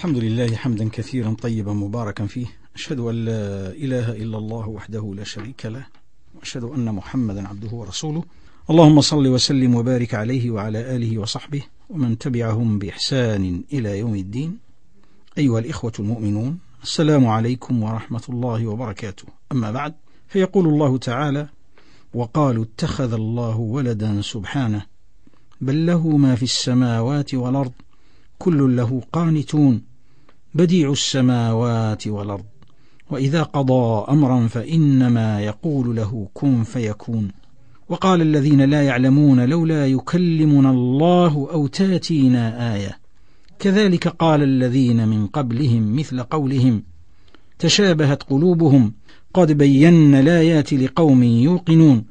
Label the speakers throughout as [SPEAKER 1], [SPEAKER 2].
[SPEAKER 1] الحمد لله حمدا كثيرا طيبا مباركا فيه. أشهد أن لا إله إلا الله وحده لا شريك له وأشهد أن محمدا عبده ورسوله. اللهم صل وسلم وبارك عليه وعلى آله وصحبه ومن تبعهم بإحسان إلى يوم الدين. أيها الإخوة المؤمنون السلام عليكم ورحمة الله وبركاته. أما بعد فيقول الله تعالى وقالوا اتخذ الله ولدا سبحانه بل له ما في السماوات والأرض كل له قانتون. بديع السماوات والأرض وإذا قضى أمرا فإنما يقول له كن فيكون. وقال الذين لا يعلمون لولا يكلمنا الله أو تاتينا آية. كذلك قال الذين من قبلهم مثل قولهم تشابهت قلوبهم قد بينا الآيات لقوم يوقنون.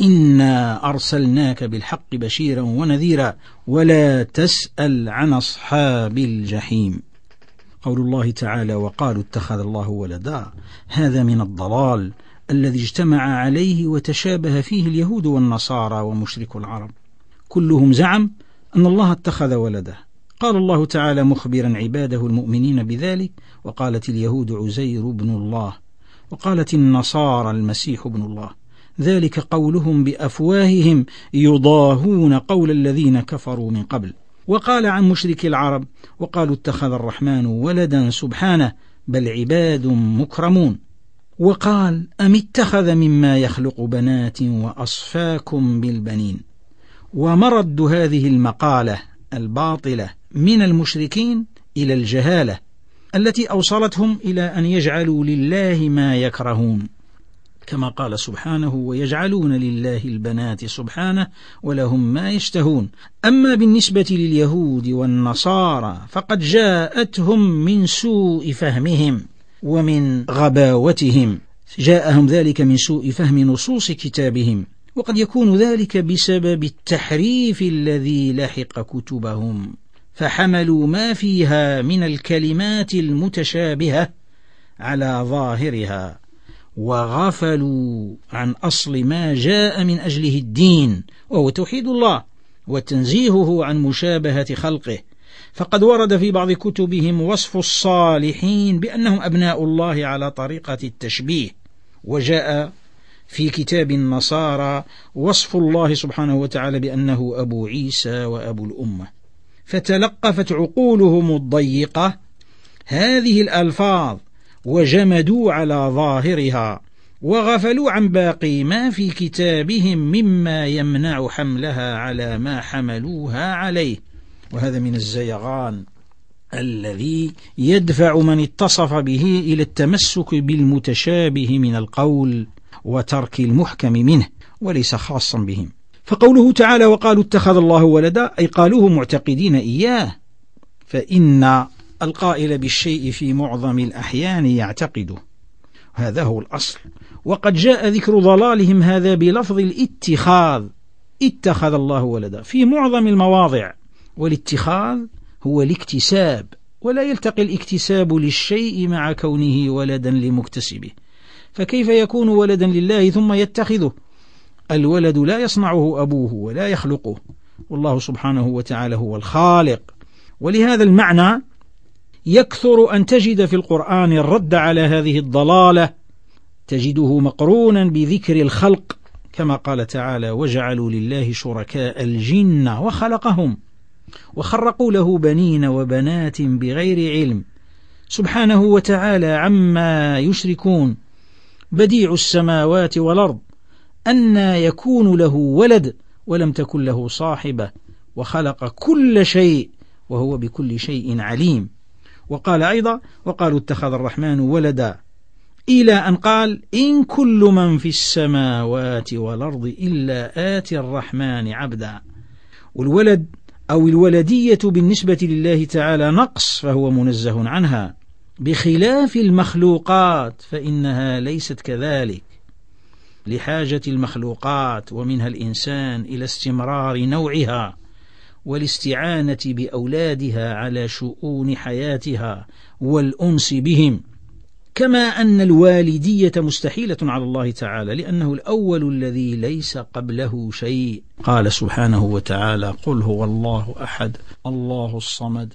[SPEAKER 1] إنا أرسلناك بالحق بشيرا ونذيرا ولا تسأل عن أصحاب الجحيم. قول الله تعالى وقالوا اتخذ الله ولدا. هذا من الضلال الذي اجتمع عليه وتشابه فيه اليهود والنصارى ومشرك العرب. كلهم زعم أن الله اتخذ ولده. قال الله تعالى مخبرا عباده المؤمنين بذلك وقالت اليهود عزير بن الله وقالت النصارى المسيح ابن الله. ذلك قولهم بأفواههم يضاهون قول الذين كفروا من قبل. وقال عن مشرك العرب وقالوا اتخذ الرحمن ولدا سبحانه بل عباد مكرمون. وقال أم اتخذ مما يخلق بنات وأصفاكم بالبنين؟ ومرد هذه المقالة الباطلة من المشركين إلى الجهالة التي أوصلتهم إلى أن يجعلوا لله ما يكرهون. كما قال سبحانه ويجعلون لله البنات سبحانه ولهم ما يشتهون. أما بالنسبة لليهود والنصارى فقد جاءتهم من سوء فهمهم ومن غباوتهم. جاءهم ذلك من سوء فهم نصوص كتابهم وقد يكون ذلك بسبب التحريف الذي لحق كتبهم. فحملوا ما فيها من الكلمات المتشابهة على ظاهرها. وغفلوا عن أصل ما جاء من أجله الدين وهو توحيد الله وتنزيهه عن مشابهة خلقه. فقد ورد في بعض كتبهم وصف الصالحين بأنهم أبناء الله على طريقة التشبيه. وجاء في كتاب النصارى وصف الله سبحانه وتعالى بأنه أبو عيسى وأبو الأمة. فتلقفت عقولهم الضيقة. هذه الألفاظ وجمدوا على ظاهرها وغفلوا عن باقي ما في كتابهم مما يمنع حملها على ما حملوها عليه. وهذا من الزيغان الذي يدفع من اتصف به إلى التمسك بالمتشابه من القول وترك المحكم منه وليس خاصا بهم. فقوله تعالى وقالوا اتخذ الله ولدا أي قالوه معتقدين إياه فإن القائل بالشيء في معظم الأحيان يعتقده هذا هو الأصل. وقد جاء ذكر ضلالهم هذا بلفظ الاتخاذ. اتخذ الله ولدا. في معظم المواضع. والاتخاذ هو الاكتساب. ولا يلتقي الاكتساب للشيء مع كونه ولدا لمكتسبه. فكيف يكون ولدا لله ثم يتخذه؟ الولد لا يصنعه أبوه ولا يخلقه. والله سبحانه وتعالى هو الخالق. ولهذا المعنى يكثر أن تجد في القرآن الرد على هذه الضلالة تجده مقرونا بذكر الخلق كما قال تعالى وجعلوا لله شركاء الجن وخلقهم وخرقوا له بنين وبنات بغير علم سبحانه وتعالى عما يشركون بديع السماوات والأرض أن يكون له ولد ولم تكن له صاحبة وخلق كل شيء وهو بكل شيء عليم. وقال أيضا وقالوا اتخذ الرحمن ولدا إلى أن قال إن كل من في السماوات والأرض إلا آتي الرحمن عبدا. والولد أو الولدية بالنسبة لله تعالى نقص فهو منزه عنها بخلاف المخلوقات فإنها ليست كذلك. لحاجة المخلوقات ومنها الإنسان إلى استمرار نوعها. والاستعانة بأولادها على شؤون حياتها والأنس بهم. كما أن الوالدية مستحيلة على الله تعالى لأنه الأول الذي ليس قبله شيء. قال سبحانه وتعالى قل هو الله أحد الله الصمد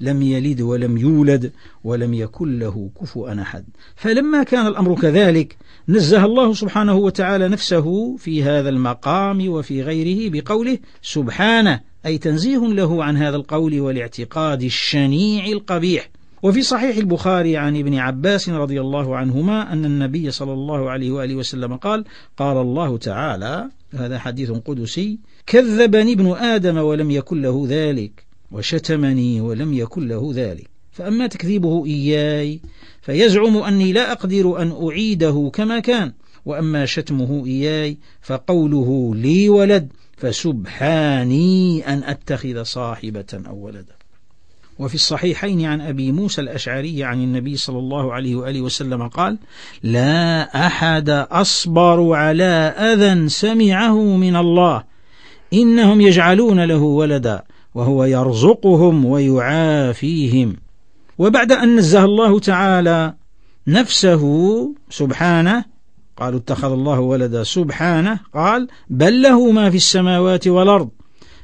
[SPEAKER 1] لم يلد ولم يولد ولم يكن له كفوا أحد. فلما كان الأمر كذلك نزه الله سبحانه وتعالى نفسه في هذا المقام وفي غيره بقوله سبحانه. أي تنزيه له عن هذا القول والاعتقاد الشنيع القبيح. وفي صحيح البخاري عن ابن عباس رضي الله عنهما أن النبي صلى الله عليه وآله وسلم قال قال الله تعالى هذا حديث قدسي كذبني ابن آدم ولم يكن له ذلك وشتمني ولم يكن له ذلك. فأما تكذيبه إياي فيزعم أني لا أقدر أن أعيده كما كان. وأما شتمه إياي فقوله لي ولد فسبحاني أن أتخذ صاحبة أو ولدا. وفي الصحيحين عن أبي موسى الأشعري عن النبي صلى الله عليه وآله وسلم قال لا أحد أصبر على أذى سمعه من الله. إنهم يجعلون له ولدا وهو يرزقهم ويعافيهم. وبعد أن نزه الله تعالى نفسه سبحانه قالوا اتخذ الله ولدا سبحانه. قال بل له ما في السماوات والأرض.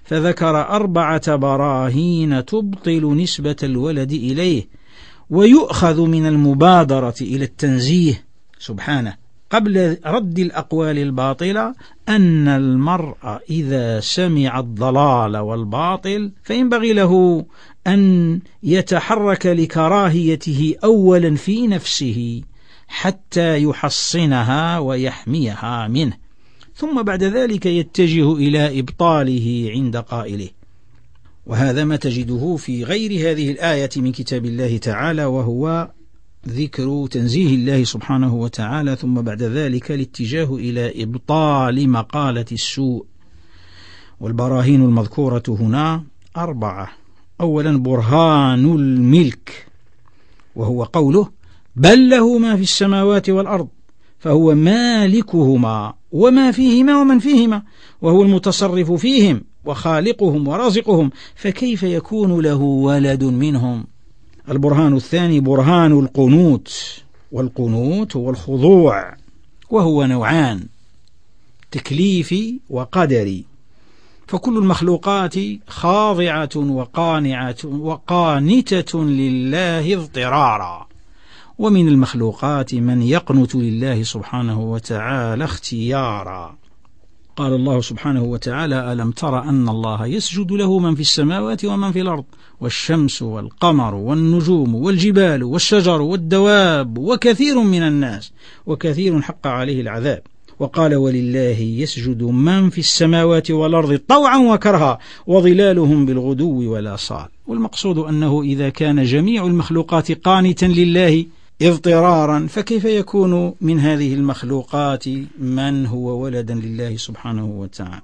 [SPEAKER 1] فذكر أربعة براهين تبطل نسبة الولد إليه ويؤخذ من المبادرة إلى التنزيه سبحانه. قبل رد الأقوال الباطلة أن المرء إذا سمع الضلال والباطل فينبغي له أن يتحرك لكراهيته أولا في نفسه. حتى يحصنها ويحميها منه. ثم بعد ذلك يتجه إلى إبطاله عند قائله. وهذا ما تجده في غير هذه الآية من كتاب الله تعالى وهو ذكر تنزيه الله سبحانه وتعالى ثم بعد ذلك الاتجاه إلى إبطال مقالة السوء. والبراهين المذكورة هنا أربعة. أولا برهان الملك وهو قوله بل له ما في السماوات والأرض فهو مالكهما وما فيهما ومن فيهما وهو المتصرف فيهم وخالقهم ورازقهم فكيف يكون له ولد منهم؟ البرهان الثاني برهان القنوت والقنوت هو الخضوع وهو نوعان تكليفي وقدري فكل المخلوقات خاضعة وقانعة وقانتة لله اضطرارا. ومن المخلوقات من يقنت لله سبحانه وتعالى اختيارا. قال الله سبحانه وتعالى ألم تر أن الله يسجد له من في السماوات ومن في الأرض والشمس والقمر والنجوم والجبال والشجر والدواب وكثير من الناس وكثير حق عليه العذاب. وقال ولله يسجد من في السماوات والأرض طوعا وكرها وظلالهم بالغدو والآصال. والمقصود أنه إذا كان جميع المخلوقات قانتا لله اضطرارا فكيف يكون من هذه المخلوقات من هو ولدا لله سبحانه وتعالى؟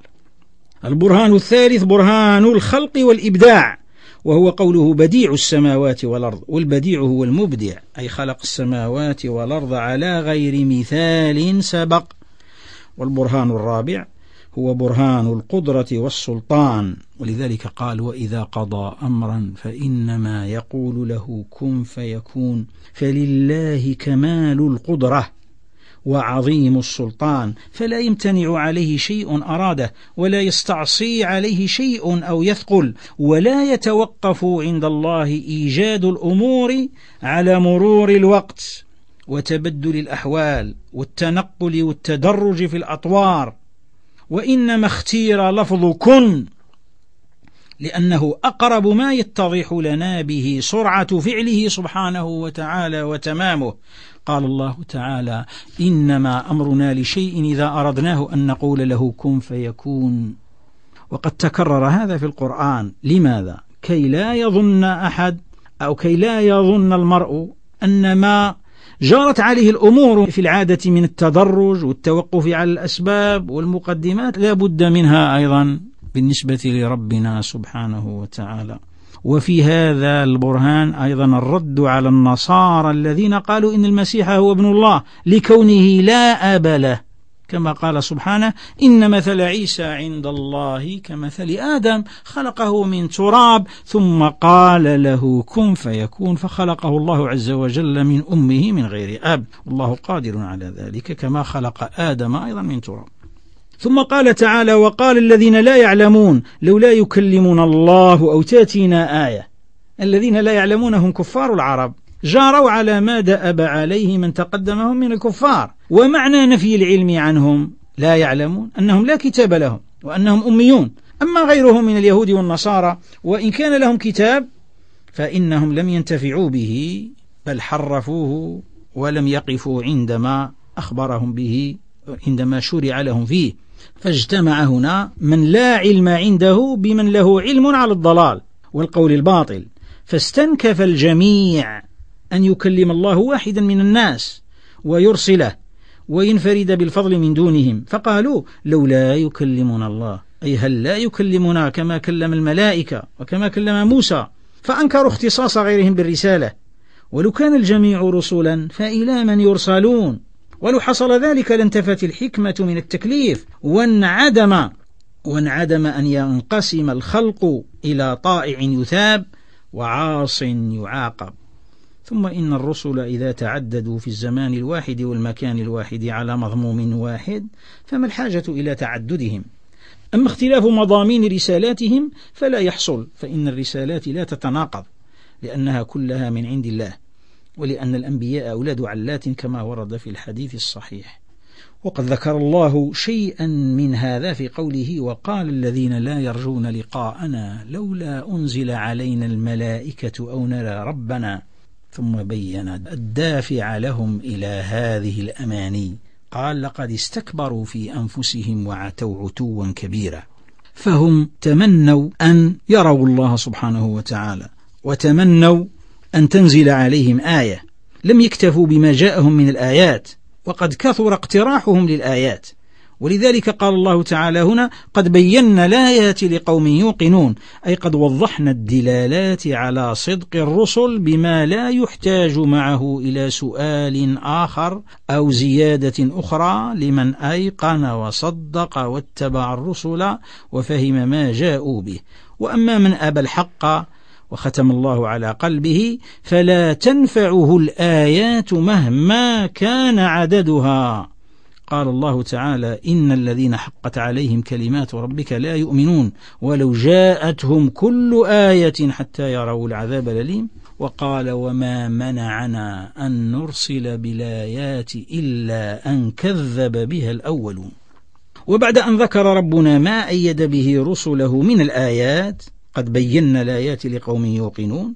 [SPEAKER 1] البرهان الثالث برهان الخلق والإبداع وهو قوله بديع السماوات والأرض والبديع هو المبدع أي خلق السماوات والأرض على غير مثال سبق والبرهان الرابع هو برهان القدرة والسلطان. ولذلك قال وإذا قضى أمرا فإنما يقول له كن فيكون. فلله كمال القدرة وعظيم السلطان. فلا يمتنع عليه شيء أراده ولا يستعصي عليه شيء أو يثقل ولا يتوقف عند الله إيجاد الأمور على مرور الوقت وتبدل الأحوال والتنقل والتدرج في الأطوار. وإنما اختير لفظ كن لأنه أقرب ما يتضح لنا به سرعة فعله سبحانه وتعالى وتمامه. قال الله تعالى إنما أمرنا لشيء إذا أردناه أن نقول له كن فيكون. وقد تكرر هذا في القرآن. لماذا؟ كي لا يظن أحد أو كي لا يظن المرء أن ما جرت عليه الأمور في العادة من التدرج والتوقف على الأسباب والمقدمات لا بد منها أيضا بالنسبة لربنا سبحانه وتعالى. وفي هذا البرهان أيضا الرد على النصارى الذين قالوا إن المسيح هو ابن الله لكونه لا أب له. كما قال سبحانه إن مثل عيسى عند الله كمثل آدم خلقه من تراب ثم قال له كن فيكون. فخلقه الله عز وجل من أمه من غير أب. والله قادر على ذلك كما خلق آدم أيضا من تراب. ثم قال تعالى وقال الذين لا يعلمون لولا يكلمنا الله أو تأتينا آية. الذين لا يعلمونهم كفار العرب. جاروا على ما دأب عليه من تقدمهم من الكفار. ومعنى نفي العلم عنهم لا يعلمون أنهم لا كتاب لهم وأنهم أميون. أما غيرهم من اليهود والنصارى وإن كان لهم كتاب فإنهم لم ينتفعوا به بل حرفوه ولم يقفوا عندما أخبرهم به عندما شرع لهم فيه. فاجتمع هنا من لا علم عنده بمن له علم على الضلال والقول الباطل. فاستنكف الجميع أن يكلم الله واحدا من الناس ويرسله وينفرد بالفضل من دونهم. فقالوا لولا يكلمنا الله أي هل لا يكلمنا كما كلم الملائكة وكما كلم موسى؟ فأنكروا اختصاص غيرهم بالرسالة. ولو كان الجميع رسلا فإلى من يرسلون. ولو حصل ذلك لانتفت الحكمة من التكليف. وانعدم وانعدم أن ينقسم الخلق إلى طائع يثاب وعاص يعاقب. ثم إن الرسل إذا تعددوا في الزمان الواحد والمكان الواحد على مضموم واحد فما الحاجة إلى تعددهم؟ أما اختلاف مضامين رسالاتهم فلا يحصل فإن الرسالات لا تتناقض لأنها كلها من عند الله ولأن الأنبياء أولاد علات كما ورد في الحديث الصحيح. وقد ذكر الله شيئا من هذا في قوله وقال الذين لا يرجون لقاءنا لولا أنزل علينا الملائكة أو نرى ربنا ثم بين الدافع لهم إلى هذه الأماني. قال لقد استكبروا في أنفسهم وعتوا عتوا كبيرا. فهم تمنوا أن يروا الله سبحانه وتعالى وتمنوا أن تنزل عليهم آية. لم يكتفوا بما جاءهم من الآيات وقد كثر اقتراحهم للآيات. ولذلك قال الله تعالى هنا قد بينا الآيات لقوم يوقنون أي قد وضحنا الدلالات على صدق الرسل بما لا يحتاج معه إلى سؤال آخر أو زيادة أخرى لمن أيقن وصدق واتبع الرسل وفهم ما جاءوا به. وأما من أبى الحق وختم الله على قلبه فلا تنفعه الآيات مهما كان عددها. قال الله تعالى إن الذين حقت عليهم كلمات ربك لا يؤمنون ولو جاءتهم كل آية حتى يروا العذاب الأليم. وقال وما منعنا أن نرسل بالآيات إلا أن كذب بها الأولون. وبعد أن ذكر ربنا ما أيد به رسله من الآيات قد بينا الآيات لقوم يوقنون.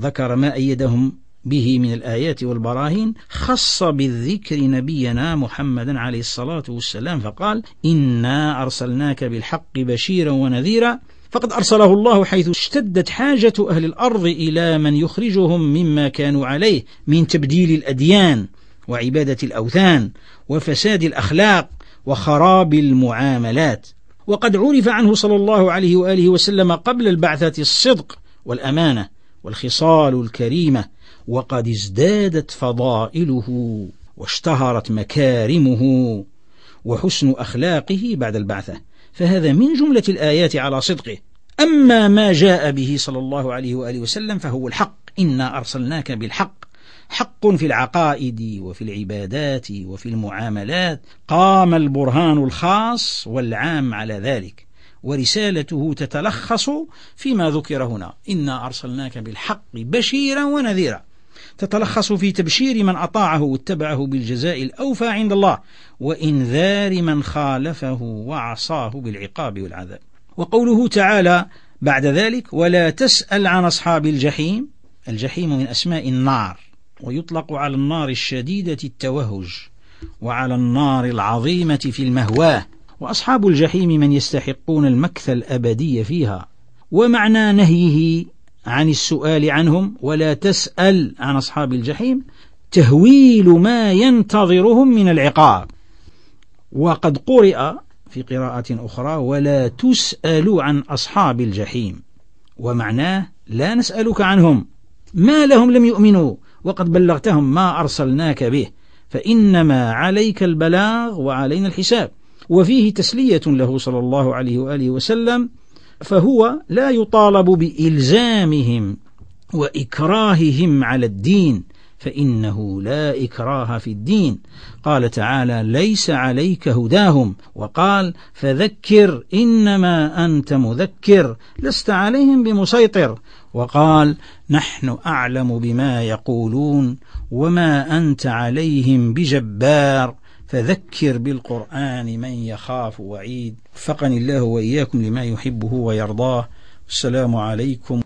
[SPEAKER 1] ذكر ما أيدهم به من الآيات والبراهين خص بالذكر نبينا محمدا عليه الصلاة والسلام فقال إنا أرسلناك بالحق بشيرا ونذيرا فقد أرسله الله حيث اشتدت حاجة أهل الأرض إلى من يخرجهم مما كانوا عليه من تبديل الأديان وعبادة الأوثان وفساد الأخلاق وخراب المعاملات. وقد عرف عنه صلى الله عليه وآله وسلم قبل البعثة الصدق والأمانة والخصال الكريمة وقد ازدادت فضائله واشتهرت مكارمه وحسن أخلاقه بعد البعثة. فهذا من جملة الآيات على صدقه. أما ما جاء به صلى الله عليه وآله وسلم فهو الحق. إنا أرسلناك بالحق. حق في العقائد وفي العبادات وفي المعاملات. قام البرهان الخاص والعام على ذلك. ورسالته تتلخص فيما ذكر هنا. إنا أرسلناك بالحق بشيرا ونذيرا. تتلخص في تبشير من أطاعه واتبعه بالجزاء الأوفى عند الله وإنذار من خالفه وعصاه بالعقاب والعذاب. وقوله تعالى بعد ذلك ولا تسأل عن أصحاب الجحيم. الجحيم من أسماء النار ويطلق على النار الشديدة التوهج وعلى النار العظيمة في المهواه. وأصحاب الجحيم من يستحقون المكث الأبدي فيها ومعنى نهيه عن السؤال عنهم ولا تسأل عن أصحاب الجحيم تهويل ما ينتظرهم من العقاب. وقد قرئ في قراءة أخرى ولا تسأل عن أصحاب الجحيم ومعناه لا نسألك عنهم. ما لهم لم يؤمنوا وقد بلغتهم ما أرسلناك به فإنما عليك البلاغ وعلينا الحساب. وفيه تسلية له صلى الله عليه وآله وسلم فهو لا يطالب بإلزامهم وإكراههم على الدين فإنه لا إكراه في الدين. قال تعالى ليس عليك هداهم وقال فذكر إنما أنت مذكر لست عليهم بمسيطر وقال نحن أعلم بما يقولون وما أنت عليهم بجبار فذكر بالقرآن من يخاف وعيد. فقني الله وإياكم لما يحبه ويرضاه. السلام عليكم